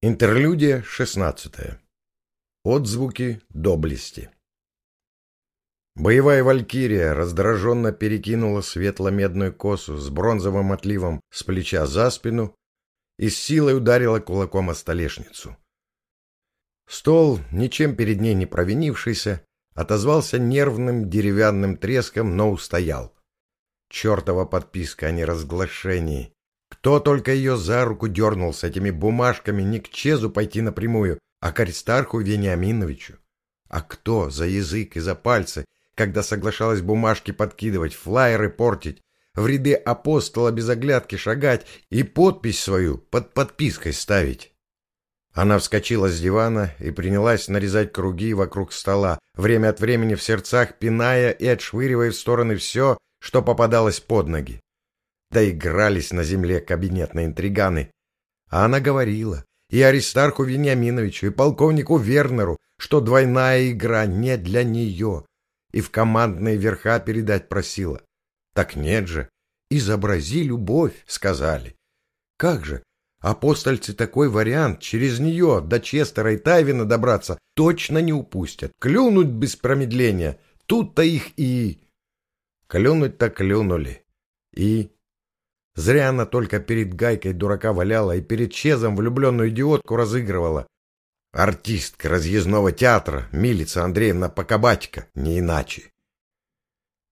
Интерлюдия 16. Отзвуки доблести. Боевая валькирия раздраженно перекинула светло-медную косу с бронзовым отливом с плеча за спину и с силой ударила кулаком о столешницу. Стол, ничем перед ней не провинившийся, отозвался нервным деревянным треском, но устоял. Чертова подписка о неразглашении. Кто только ее за руку дернул с этими бумажками не к Чезу пойти напрямую, а к Аристарху Вениаминовичу? А кто за язык и за пальцы, когда соглашалась бумажки подкидывать, флаеры портить, в ряды апостола без оглядки шагать и подпись свою под подпиской ставить? Она вскочила с дивана и принялась нарезать круги вокруг стола, время от времени в сердцах пиная и отшвыривая в стороны все, что попадалось под ноги. Доигрались на земле кабинетные интриганы. А она говорила и Аристарху Вениаминовичу, и полковнику Вернеру, что двойная игра не для нее, и в командные верха передать просила. Так нет же, изобрази любовь, сказали. Как же, апостольцы такой вариант, через нее до Честера и Тайвина добраться точно не упустят, клюнуть без промедления, тут-то их и... Клюнуть-то клюнули. И Зря она только перед Гайкой дурака валяла и перед Чезом влюбленную идиотку разыгрывала. Артистка разъездного театра, Милица Андреевна Покабатько, не иначе.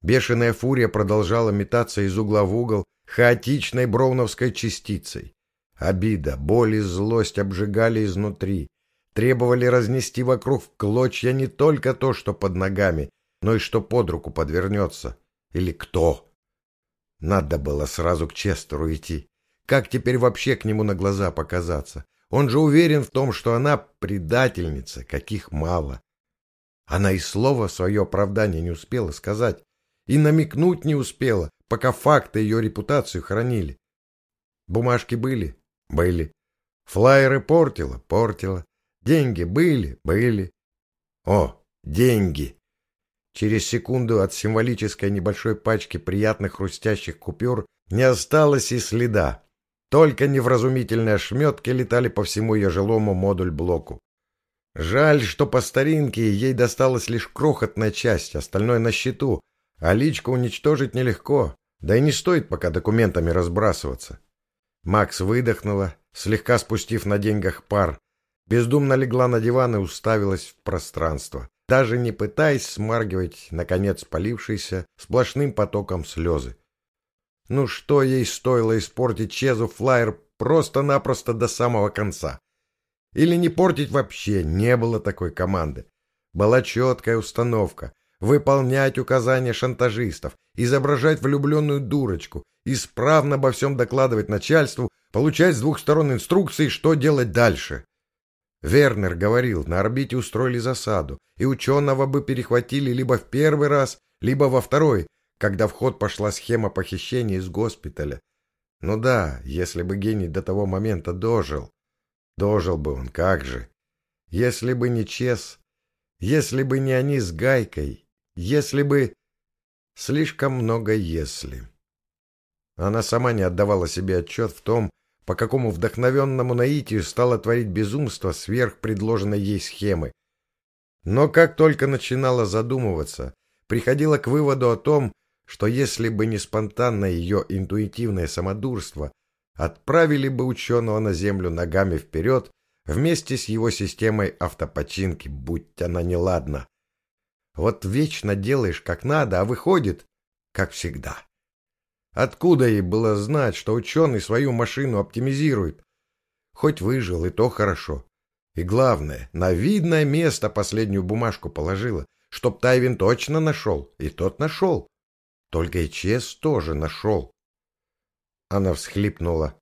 Бешеная фурия продолжала метаться из угла в угол хаотичной броуновской частицей. Обида, боль и злость обжигали изнутри, требовали разнести вокруг в клочья не только то, что под ногами, но и что под руку подвернется. Или кто. Надо было сразу к Честеру идти. Как теперь вообще к нему на глаза показаться? Он же уверен в том, что она предательница, каких мало. Она и слова свое оправдание не успела сказать, и намекнуть не успела, пока факты ее репутацию хранили. Бумажки были? Были. Флайеры портила? Портила. Деньги были? Были. О, деньги! Через секунду от символической небольшой пачки приятных хрустящих купюр не осталось и следа. Только невразумительные ошметки летали по всему ее жилому модуль-блоку. Жаль, что по старинке ей досталась лишь крохотная часть, остальное на счету, а личку уничтожить нелегко, да и не стоит пока документами разбрасываться. Макс выдохнула, слегка спустив на деньгах пар, бездумно легла на диван и уставилась в пространство даже не пытаясь смаргивать, наконец, полившиеся сплошным потоком слезы. Ну что ей стоило испортить Чезу флайер просто-напросто до самого конца? Или не портить вообще, не было такой команды. Была четкая установка — выполнять указания шантажистов, изображать влюбленную дурочку, исправно обо всем докладывать начальству, получать с двух сторон инструкции, что делать дальше. Вернер говорил, на орбите устроили засаду, и ученого бы перехватили либо в первый раз, либо во второй, когда в ход пошла схема похищения из госпиталя. Ну да, если бы гений до того момента дожил. Дожил бы он, как же. Если бы не Чес, если бы не они с Гайкой, если бы... Слишком много «если». Она сама не отдавала себе отчет в том, по какому вдохновенному наитию стала творить безумство сверх предложенной ей схемы. Но как только начинала задумываться, приходила к выводу о том, что если бы не спонтанное ее интуитивное самодурство, отправили бы ученого на Землю ногами вперед вместе с его системой автопочинки, будь она неладна. Вот вечно делаешь как надо, а выходит, как всегда. Откуда ей было знать, что ученый свою машину оптимизирует? Хоть выжил, и то хорошо. И главное, на видное место последнюю бумажку положила, чтоб Тайвин точно нашел, и тот нашел. Только и Чес тоже нашел. Она всхлипнула.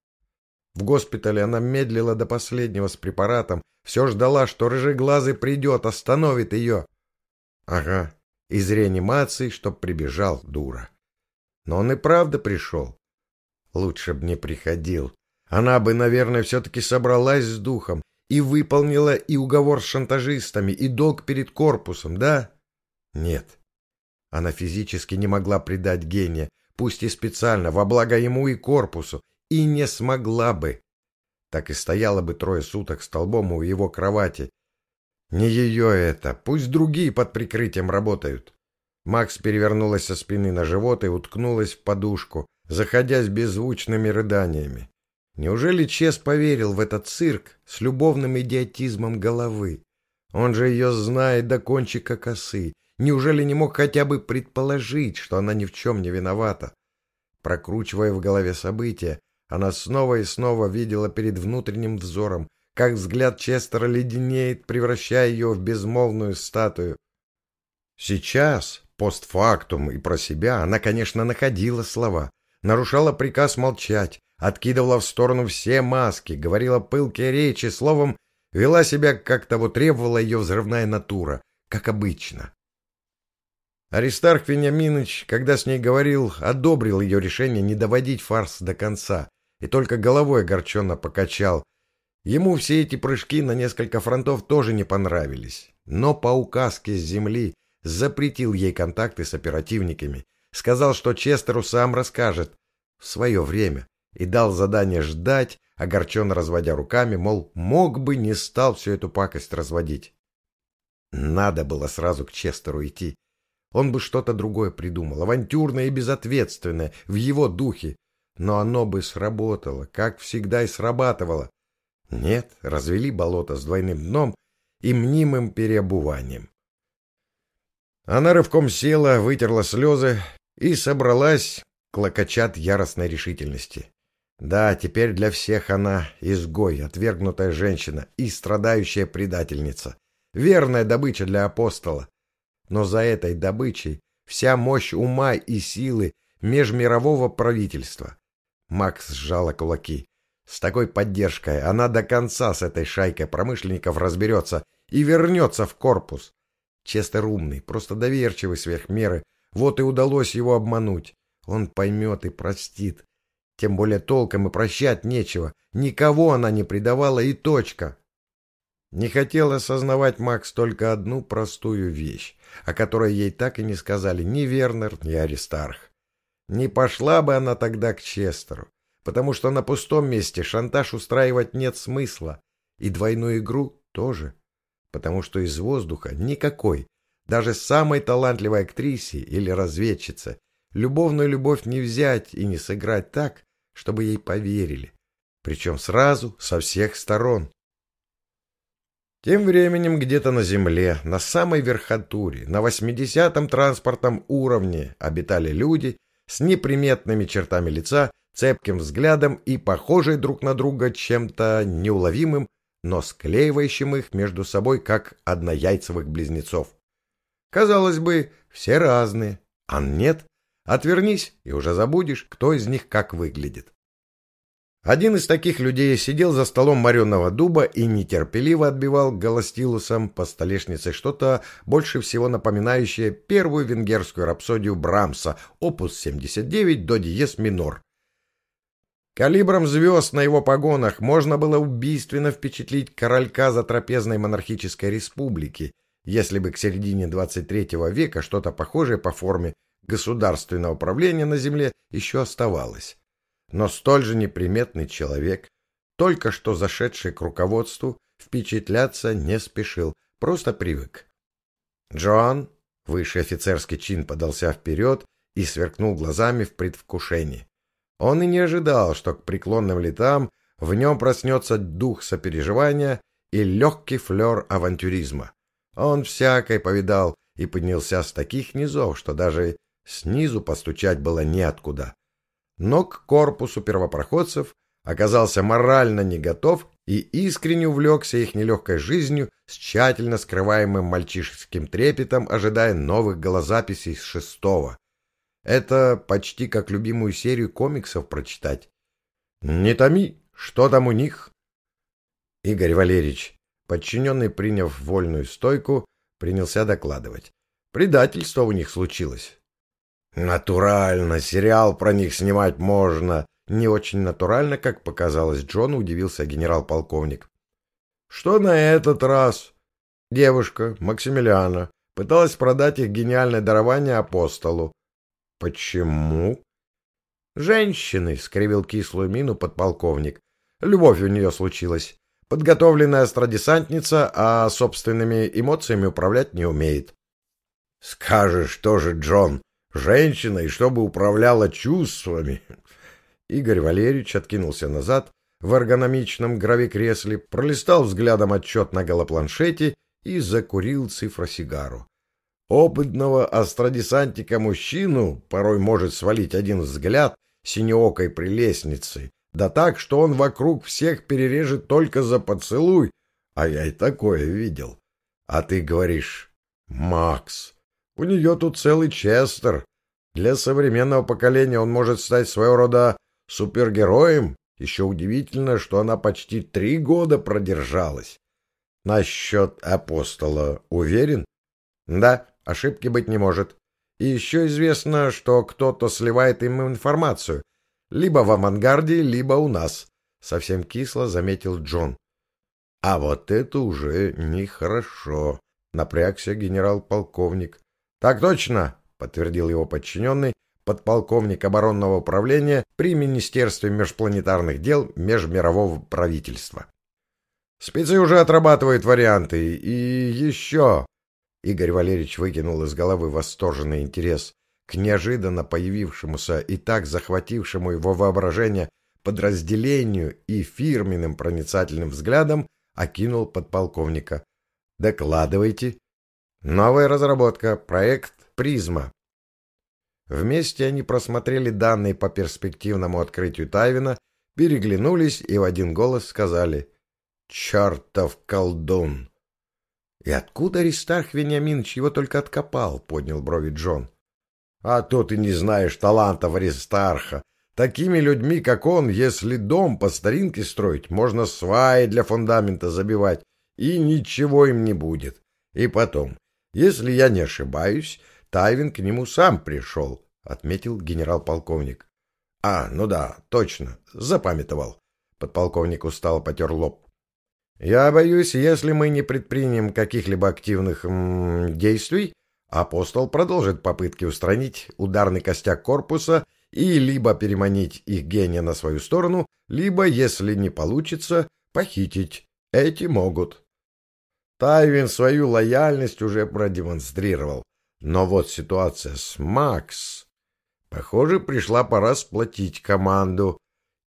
В госпитале она медлила до последнего с препаратом, все ждала, что рыжеглазый придет, остановит ее. Ага, из реанимации, чтоб прибежал, дура. Но он и правда пришел. Лучше б не приходил. Она бы, наверное, все-таки собралась с духом и выполнила и уговор с шантажистами, и долг перед корпусом, да? Нет. Она физически не могла предать гения, пусть и специально, во благо ему и корпусу, и не смогла бы. так и стояла бы трое суток столбом у его кровати. Не ее это, пусть другие под прикрытием работают. Макс перевернулась со спины на живот и уткнулась в подушку, заходясь беззвучными рыданиями. Неужели Чес поверил в этот цирк с любовным идиотизмом головы? Он же ее знает до кончика косы. Неужели не мог хотя бы предположить, что она ни в чем не виновата? Прокручивая в голове события, она снова и снова видела перед внутренним взором, как взгляд Честера леденеет, превращая ее в безмолвную статую. Сейчас, постфактум и про себя, она, конечно, находила слова, нарушала приказ молчать, откидывала в сторону все маски, говорила пылкие речи, словом, вела себя, как того требовала ее взрывная натура, как обычно. Аристарх Вениаминович, когда с ней говорил, одобрил ее решение не доводить фарс до конца и только головой огорченно покачал. Ему все эти прыжки на несколько фронтов тоже не понравились, но по указке с земли запретил ей контакты с оперативниками, сказал, что Честеру сам расскажет в свое время, и дал задание ждать, огорченно разводя руками, мол, мог бы, не стал всю эту пакость разводить. Надо было сразу к Честеру идти. Он бы что-то другое придумал, авантюрное и безответственное, в его духе. Но оно бы сработало, как всегда и срабатывало. Нет, развели болото с двойным дном и мнимым переобуванием. Она рывком села, вытерла слезы и собралась, клокочат яростной решительности. Да, теперь для всех она изгой, отвергнутая женщина и страдающая предательница. Верная добыча для апостола но за этой добычей вся мощь ума и силы межмирового правительства. Макс сжала кулаки. С такой поддержкой она до конца с этой шайкой промышленников разберется и вернется в корпус. Честер умный, просто доверчивый сверх меры. Вот и удалось его обмануть. Он поймет и простит. Тем более толком и прощать нечего. Никого она не предавала и точка. Не хотел осознавать Макс только одну простую вещь, о которой ей так и не сказали ни Вернер, ни Аристарх. Не пошла бы она тогда к Честеру, потому что на пустом месте шантаж устраивать нет смысла, и двойную игру тоже, потому что из воздуха никакой, даже самой талантливой актрисе или разведчице, любовную любовь не взять и не сыграть так, чтобы ей поверили, причем сразу со всех сторон. Тем временем где-то на земле, на самой верхотуре, на 80-м транспортном уровне обитали люди с неприметными чертами лица, цепким взглядом и похожие друг на друга чем-то неуловимым, но склеивающим их между собой, как однояйцевых близнецов. Казалось бы, все разные, а нет, отвернись и уже забудешь, кто из них как выглядит. Один из таких людей сидел за столом мореного дуба и нетерпеливо отбивал голостилусом по столешнице что-то больше всего напоминающее первую венгерскую рапсодию Брамса, опус 79 до диез минор. Калибром звезд на его погонах можно было убийственно впечатлить королька затрапезной монархической республики, если бы к середине 23 века что-то похожее по форме государственного правления на земле еще оставалось но столь же неприметный человек, только что зашедший к руководству, впечатляться не спешил, просто привык. Джоан, высший офицерский чин, подался вперед и сверкнул глазами в предвкушении. Он и не ожидал, что к преклонным летам в нем проснется дух сопереживания и легкий флер авантюризма. Он всякой повидал и поднялся с таких низов, что даже снизу постучать было неоткуда но к корпусу первопроходцев оказался морально не готов и искренне увлекся их нелегкой жизнью с тщательно скрываемым мальчишеским трепетом, ожидая новых голозаписей с шестого. Это почти как любимую серию комиксов прочитать. «Не томи, что там у них?» Игорь Валерьевич, подчиненный, приняв вольную стойку, принялся докладывать. Предательство у них случилось. Натурально, сериал про них снимать можно. Не очень натурально, как показалось Джону, удивился генерал-полковник. Что на этот раз? Девушка, Максимилиана, пыталась продать их гениальное дарование апостолу. Почему? Женщины, скривил кислую мину подполковник. Любовь у нее случилась. Подготовленная астрадесантница, а собственными эмоциями управлять не умеет. Скажешь тоже, Джон, женщина, и чтобы управляла чувствами. Игорь Валерьевич откинулся назад в эргономичном гравикресле, пролистал взглядом отчет на голопланшете и закурил цифросигару. Опытного астрадесантика мужчину порой может свалить один взгляд синеокой прелестницы, да так, что он вокруг всех перережет только за поцелуй, а я и такое видел. А ты говоришь, Макс, у нее тут целый Честер. Для современного поколения он может стать своего рода супергероем. Еще удивительно, что она почти три года продержалась. Насчет апостола уверен? Да, ошибки быть не может. И еще известно, что кто-то сливает им информацию — либо в авангарде, либо у нас, — совсем кисло заметил Джон. — А вот это уже нехорошо, — напрягся генерал-полковник. — Так точно, — подтвердил его подчиненный, подполковник оборонного управления при Министерстве межпланетарных дел межмирового правительства. Спецы уже отрабатывают варианты. И еще... Игорь Валерьевич выкинул из головы восторженный интерес к неожиданно появившемуся и так захватившему его воображение подразделению и фирменным проницательным взглядом окинул подполковника. «Докладывайте». «Новая разработка. Проект «Призма». Вместе они просмотрели данные по перспективному открытию Тайвина, переглянулись и в один голос сказали «Чертов колдун!» «И откуда Аристарх Вениаминович его только откопал?» — поднял брови Джон. А то ты не знаешь талантов Аристарха. Такими людьми, как он, если дом по старинке строить, можно сваи для фундамента забивать, и ничего им не будет. И потом, если я не ошибаюсь, Тайвин к нему сам пришел, — отметил генерал-полковник. — А, ну да, точно, запамятовал. Подполковник устало потер лоб. — Я боюсь, если мы не предпримем каких-либо активных действий, Апостол продолжит попытки устранить ударный костяк корпуса и либо переманить их гения на свою сторону, либо, если не получится, похитить. Эти могут. Тайвин свою лояльность уже продемонстрировал. Но вот ситуация с Макс... Похоже, пришла пора сплотить команду.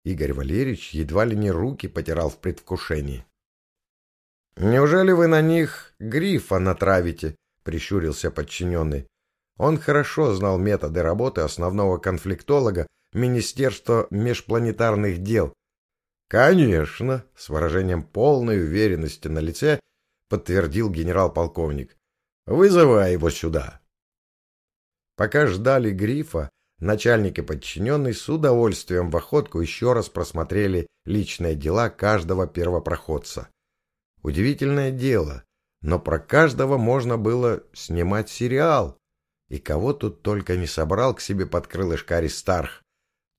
Игорь Валерьевич едва ли не руки потирал в предвкушении. «Неужели вы на них грифа натравите?» прищурился подчиненный. Он хорошо знал методы работы основного конфликтолога Министерства межпланетарных дел. «Конечно», — с выражением полной уверенности на лице подтвердил генерал-полковник. «Вызывай его сюда». Пока ждали грифа, начальник и подчиненный с удовольствием в охотку еще раз просмотрели личные дела каждого первопроходца. Удивительное дело, но про каждого можно было снимать сериал. И кого тут только не собрал к себе под крылышко Аристарх.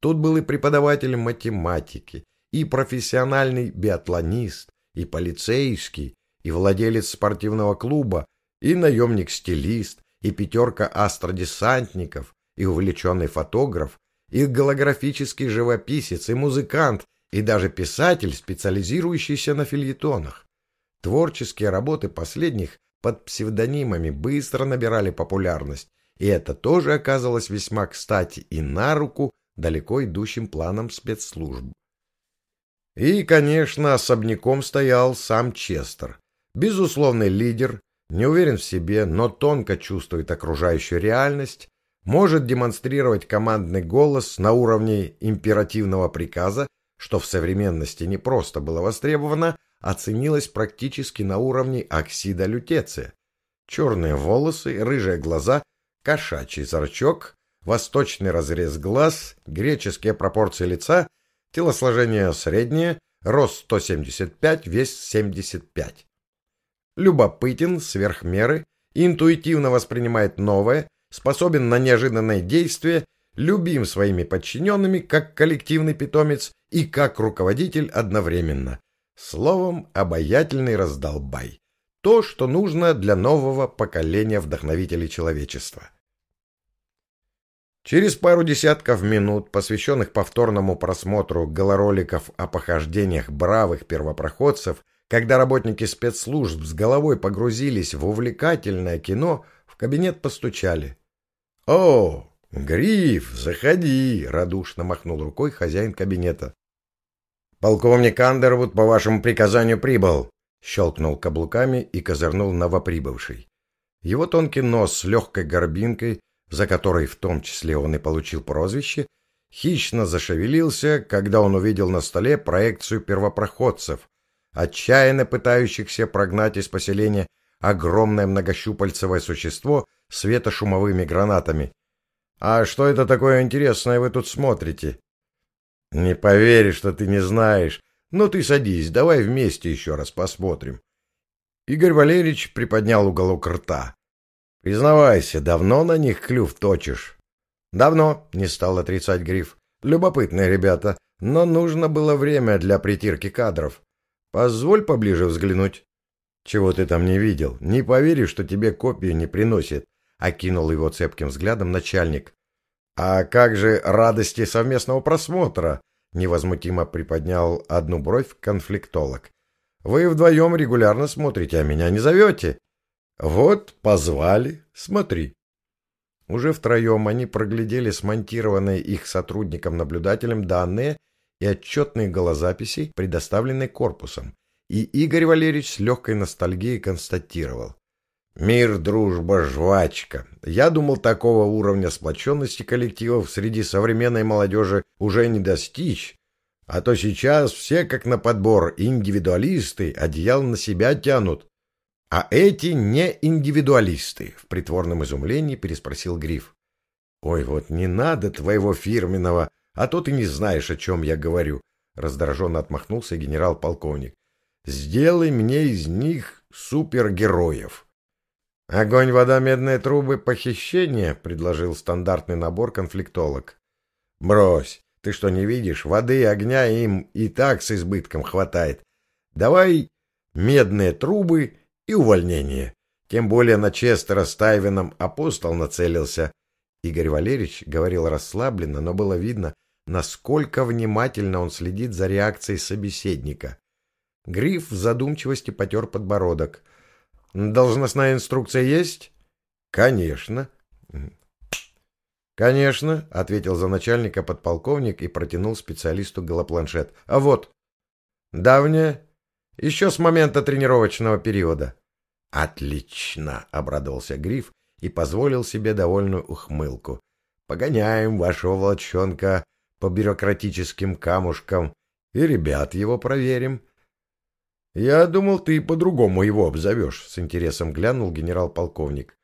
Тут был и преподаватель математики, и профессиональный биатлонист, и полицейский, и владелец спортивного клуба, и наемник-стилист, и пятерка астродесантников, и увлеченный фотограф, и голографический живописец, и музыкант, и даже писатель, специализирующийся на фильетонах. Творческие работы последних под псевдонимами быстро набирали популярность, и это тоже оказалось весьма кстати и на руку далеко идущим планам спецслужб. И, конечно, особняком стоял сам Честер. Безусловный лидер, не уверен в себе, но тонко чувствует окружающую реальность, может демонстрировать командный голос на уровне императивного приказа, что в современности не просто было востребовано, оценилась практически на уровне оксида лютеция. Черные волосы, рыжие глаза, кошачий зрачок, восточный разрез глаз, греческие пропорции лица, телосложение среднее, рост 175, вес 75. Любопытен сверх меры, интуитивно воспринимает новое, способен на неожиданные действия, любим своими подчиненными как коллективный питомец и как руководитель одновременно. Словом, обаятельный раздолбай. То, что нужно для нового поколения вдохновителей человечества. Через пару десятков минут, посвященных повторному просмотру голороликов о похождениях бравых первопроходцев, когда работники спецслужб с головой погрузились в увлекательное кино, в кабинет постучали. «О, Гриф, заходи!» — радушно махнул рукой хозяин кабинета. «Полковник Андервуд по вашему приказанию прибыл!» — щелкнул каблуками и козырнул новоприбывший. Его тонкий нос с легкой горбинкой, за которой в том числе он и получил прозвище, хищно зашевелился, когда он увидел на столе проекцию первопроходцев, отчаянно пытающихся прогнать из поселения огромное многощупальцевое существо светошумовыми гранатами. «А что это такое интересное вы тут смотрите?» «Не поверишь, что ты не знаешь. Ну ты садись, давай вместе еще раз посмотрим». Игорь Валерьевич приподнял уголок рта. «Признавайся, давно на них клюв точишь?» «Давно», — не стал отрицать Гриф. «Любопытные ребята, но нужно было время для притирки кадров. Позволь поближе взглянуть». «Чего ты там не видел? Не поверишь, что тебе копию не приносит», — окинул его цепким взглядом начальник. «А как же радости совместного просмотра?» — невозмутимо приподнял одну бровь конфликтолог. «Вы вдвоем регулярно смотрите, а меня не зовете». «Вот, позвали, смотри». Уже втроем они проглядели смонтированные их сотрудником-наблюдателем данные и отчетные голозаписи, предоставленные корпусом, и Игорь Валерьевич с легкой ностальгией констатировал. Мир, дружба, жвачка. Я думал, такого уровня сплоченности коллективов среди современной молодежи уже не достичь. А то сейчас все как на подбор индивидуалисты одеял на себя тянут. А эти не индивидуалисты, в притворном изумлении переспросил Гриф. Ой, вот не надо твоего фирменного, а то ты не знаешь, о чем я говорю, раздраженно отмахнулся генерал-полковник. Сделай мне из них супергероев. «Огонь, вода, медные трубы, похищение», — предложил стандартный набор конфликтолог. «Брось, ты что, не видишь? Воды и огня им и так с избытком хватает. Давай медные трубы и увольнение. Тем более на Честера с апостол нацелился». Игорь Валерьевич говорил расслабленно, но было видно, насколько внимательно он следит за реакцией собеседника. Гриф в задумчивости потер подбородок — Должностная инструкция есть? Конечно. Конечно, ответил за начальника подполковник и протянул специалисту голопланшет. А вот. Давняя. Еще с момента тренировочного периода. Отлично, обрадовался Гриф и позволил себе довольную ухмылку. Погоняем вашего волчонка по бюрократическим камушкам и ребят его проверим. «Я думал, ты по-другому его обзовешь», — с интересом глянул генерал-полковник.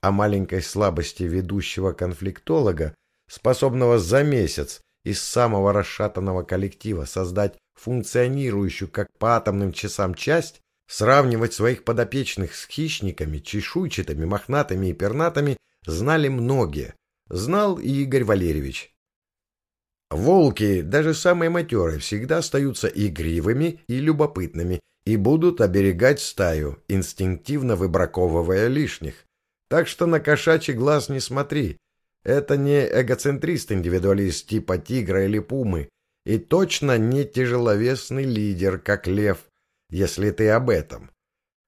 О маленькой слабости ведущего конфликтолога, способного за месяц из самого расшатанного коллектива создать функционирующую как по атомным часам часть, сравнивать своих подопечных с хищниками, чешуйчатыми, мохнатыми и пернатыми знали многие. Знал и Игорь Валерьевич. Волки, даже самые матерые, всегда остаются игривыми и любопытными и будут оберегать стаю, инстинктивно выбраковывая лишних. Так что на кошачий глаз не смотри. Это не эгоцентрист-индивидуалист типа тигра или пумы, и точно не тяжеловесный лидер, как лев, если ты об этом.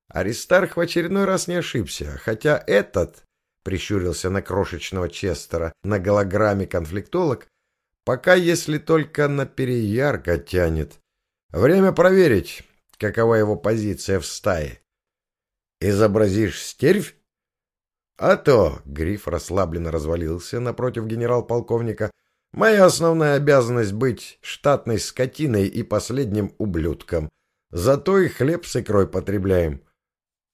Аристарх в очередной раз не ошибся, хотя этот, прищурился на крошечного Честера, на голограмме конфликтолог, Пока, если только на переярко тянет. Время проверить, какова его позиция в стае. Изобразишь стервь? А то, Гриф расслабленно развалился напротив генерал-полковника, моя основная обязанность быть штатной скотиной и последним ублюдком. Зато и хлеб с икрой потребляем.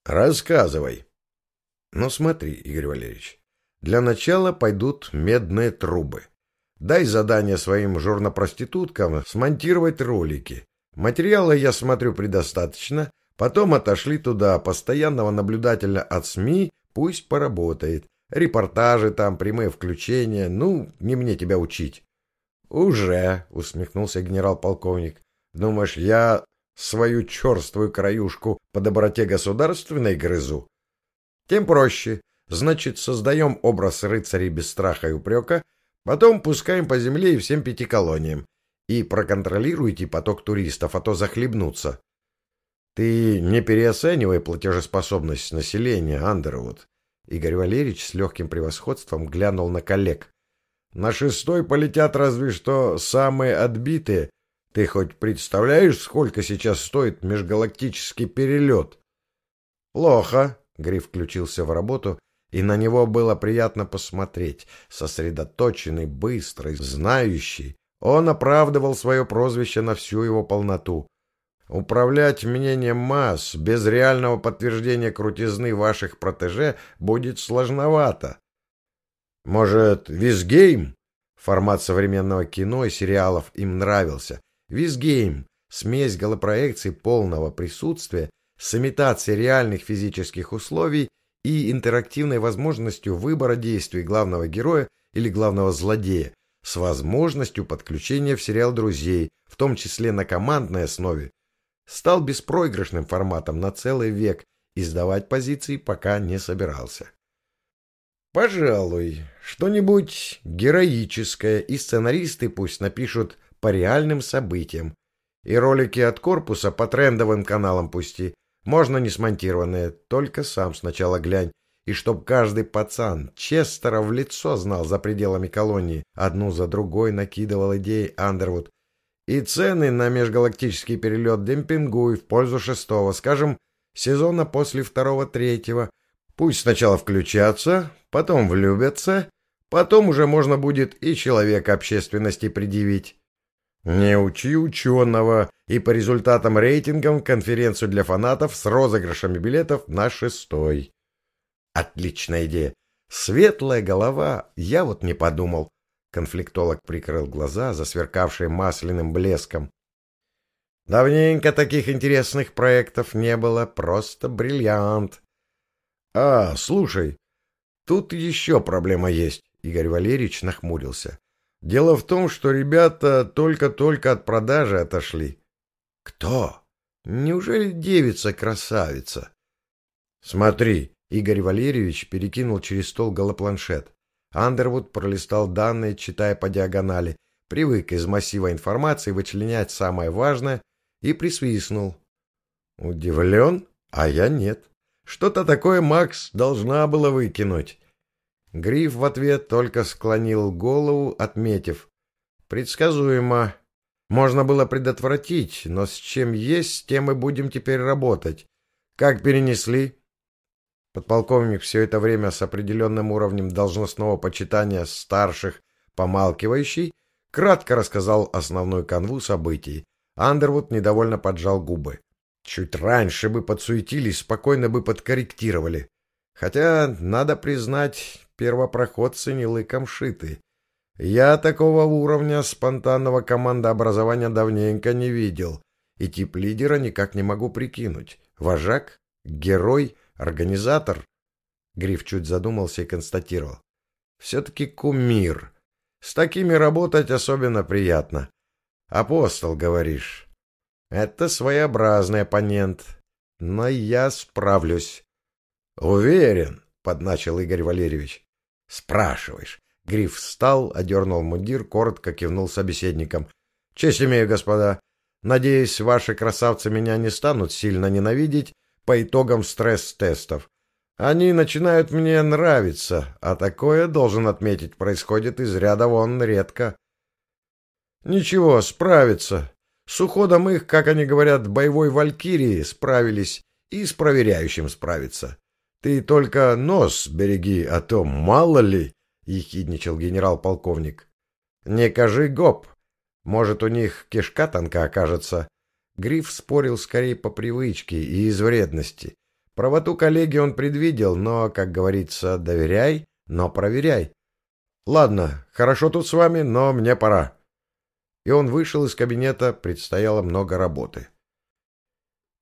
Рассказывай. Ну смотри, Игорь Валерьевич, для начала пойдут медные трубы. Дай задание своим журнопроституткам смонтировать ролики. Материала, я смотрю, предостаточно. Потом отошли туда постоянного наблюдателя от СМИ, пусть поработает. Репортажи там, прямые включения. Ну, не мне тебя учить. Уже, усмехнулся генерал-полковник. Думаешь, я свою черствую краюшку по доброте государственной грызу? Тем проще. Значит, создаем образ рыцарей без страха и упрека, Потом пускаем по земле и всем пяти колониям. И проконтролируйте поток туристов, а то захлебнутся. Ты не переоценивай платежеспособность населения, Андервуд. Игорь Валерьевич с легким превосходством глянул на коллег. На шестой полетят разве что самые отбитые. Ты хоть представляешь, сколько сейчас стоит межгалактический перелет? Плохо. Гриф включился в работу, и на него было приятно посмотреть. Сосредоточенный, быстрый, знающий. Он оправдывал свое прозвище на всю его полноту. Управлять мнением масс без реального подтверждения крутизны ваших протеже будет сложновато. Может, Визгейм? Формат современного кино и сериалов им нравился. Визгейм — смесь голопроекций полного присутствия с имитацией реальных физических условий и интерактивной возможностью выбора действий главного героя или главного злодея, с возможностью подключения в сериал друзей, в том числе на командной основе, стал беспроигрышным форматом на целый век и сдавать позиции пока не собирался. Пожалуй, что-нибудь героическое, и сценаристы пусть напишут по реальным событиям. И ролики от корпуса по трендовым каналам пусти. Можно не смонтированные, только сам сначала глянь. И чтоб каждый пацан Честера в лицо знал за пределами колонии, одну за другой накидывал идеи Андервуд, и цены на межгалактический перелет демпингуй в пользу шестого, скажем, сезона после второго-третьего. Пусть сначала включатся, потом влюбятся, потом уже можно будет и человека общественности предъявить. Не учи ученого, и по результатам рейтингам конференцию для фанатов с розыгрышами билетов на шестой. Отличная идея. Светлая голова, я вот не подумал. Конфликтолог прикрыл глаза, засверкавшие масляным блеском. Давненько таких интересных проектов не было, просто бриллиант. А, слушай, тут еще проблема есть. Игорь Валерьевич нахмурился. Дело в том, что ребята только-только от продажи отошли. Кто? Неужели девица-красавица? Смотри, Игорь Валерьевич перекинул через стол голопланшет. Андервуд пролистал данные, читая по диагонали, привык из массива информации вычленять самое важное и присвистнул. Удивлен? А я нет. Что-то такое Макс должна была выкинуть. Гриф в ответ только склонил голову, отметив. Предсказуемо. Можно было предотвратить, но с чем есть, с тем и будем теперь работать. Как перенесли? Подполковник все это время с определенным уровнем должностного почитания старших, помалкивающий, кратко рассказал основную канву событий. Андервуд недовольно поджал губы. Чуть раньше бы подсуетились, спокойно бы подкорректировали. Хотя, надо признать, первопроходцы не лыком шиты. Я такого уровня спонтанного командообразования давненько не видел, и тип лидера никак не могу прикинуть. Вожак? Герой? Организатор? Гриф чуть задумался и констатировал. Все-таки кумир. С такими работать особенно приятно. Апостол, говоришь. Это своеобразный оппонент. Но я справлюсь. Уверен, подначил Игорь Валерьевич. Спрашиваешь. Гриф встал, одернул мундир, коротко кивнул собеседникам. Честь имею, господа. Надеюсь, ваши красавцы меня не станут сильно ненавидеть по итогам стресс-тестов. Они начинают мне нравиться, а такое, должен отметить, происходит из ряда вон редко. Ничего, справится. С уходом их, как они говорят, боевой валькирии справились и с проверяющим справиться. Ты только нос береги, а то мало ли, — ехидничал генерал-полковник. Не кажи гоп. Может, у них кишка тонка окажется. Гриф спорил скорее по привычке и из вредности. Правоту коллеги он предвидел, но, как говорится, доверяй, но проверяй. Ладно, хорошо тут с вами, но мне пора. И он вышел из кабинета, предстояло много работы.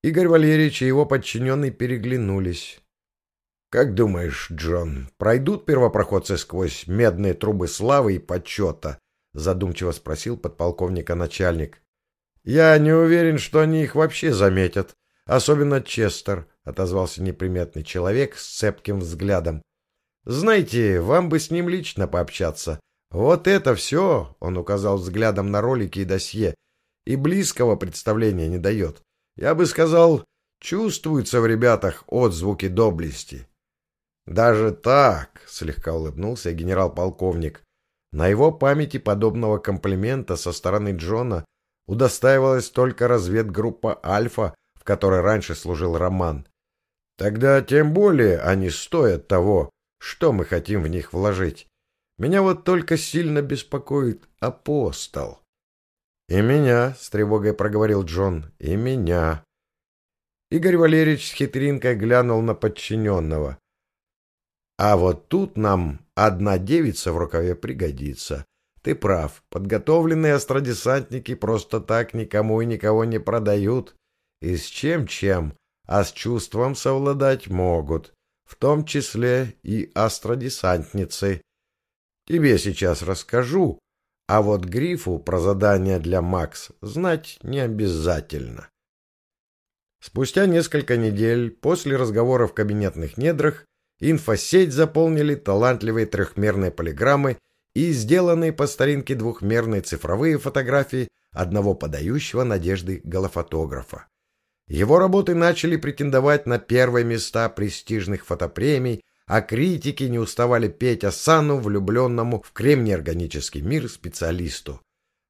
Игорь Валерьевич и его подчиненный переглянулись. «Как думаешь, Джон, пройдут первопроходцы сквозь медные трубы славы и почета?» — задумчиво спросил подполковника начальник. «Я не уверен, что они их вообще заметят, особенно Честер», — отозвался неприметный человек с цепким взглядом. «Знаете, вам бы с ним лично пообщаться. Вот это все, он указал взглядом на ролики и досье, и близкого представления не дает. Я бы сказал, чувствуются в ребятах отзвуки доблести. Даже так, слегка улыбнулся генерал-полковник, на его памяти подобного комплимента со стороны Джона удостаивалась только разведгруппа «Альфа», в которой раньше служил Роман. Тогда тем более они стоят того, что мы хотим в них вложить. Меня вот только сильно беспокоит апостол. — И меня, — с тревогой проговорил Джон, — и меня. Игорь Валерьевич с хитринкой глянул на подчиненного. — А вот тут нам одна девица в рукаве пригодится. Ты прав, подготовленные астродесантники просто так никому и никого не продают. И с чем-чем, а с чувством совладать могут, в том числе и астродесантницы. Тебе сейчас расскажу, а вот Грифу про задание для Макс знать не обязательно. Спустя несколько недель после разговора в кабинетных недрах инфосеть заполнили талантливые трехмерные полиграммы и сделанные по старинке двухмерные цифровые фотографии одного подающего надежды голофотографа. Его работы начали претендовать на первые места престижных фотопремий, а критики не уставали петь осану влюбленному в кремний-органический мир специалисту.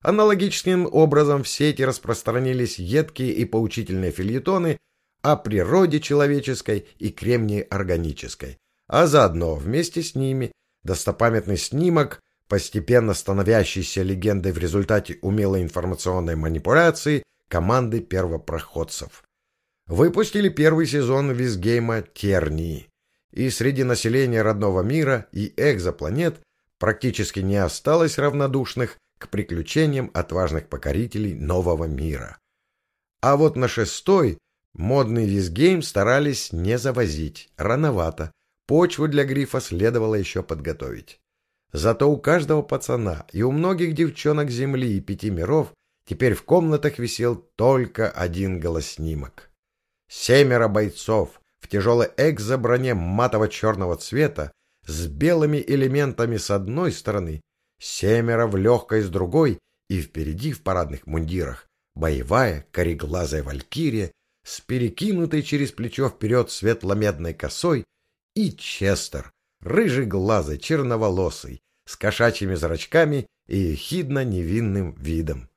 Аналогичным образом в сети распространились едкие и поучительные фильетоны о природе человеческой и кремнии-органической, а заодно вместе с ними достопамятный снимок постепенно становящейся легендой в результате умелой информационной манипуляции команды первопроходцев. Выпустили первый сезон визгейма «Тернии», и среди населения родного мира и экзопланет практически не осталось равнодушных к приключениям отважных покорителей нового мира. А вот на шестой модный визгейм старались не завозить, рановато, почву для грифа следовало еще подготовить. Зато у каждого пацана и у многих девчонок Земли и пяти миров теперь в комнатах висел только один голоснимок. Семеро бойцов в тяжелой экзоброне матово-черного цвета с белыми элементами с одной стороны, семеро в легкой с другой и впереди в парадных мундирах боевая кореглазая валькирия с перекинутой через плечо вперед светло-медной косой и Честер, рыжий глазый, черноволосый, с кошачьими зрачками и ехидно невинным видом.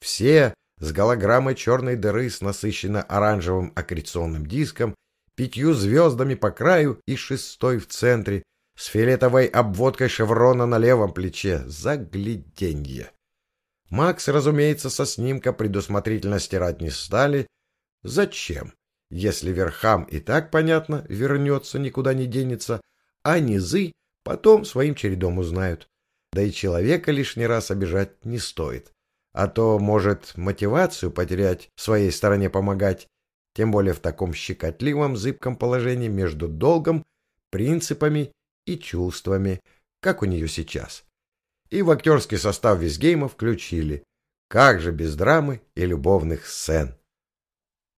Все с голограммой черной дыры с насыщенно оранжевым аккреционным диском, пятью звездами по краю и шестой в центре, с фиолетовой обводкой шеврона на левом плече. Загляденье! Макс, разумеется, со снимка предусмотрительно стирать не стали. Зачем? Если верхам и так понятно, вернется, никуда не денется, а низы потом своим чередом узнают. Да и человека лишний раз обижать не стоит. А то может мотивацию потерять своей стороне помогать, тем более в таком щекотливом, зыбком положении между долгом, принципами и чувствами, как у нее сейчас. И в актерский состав Визгейма включили. Как же без драмы и любовных сцен?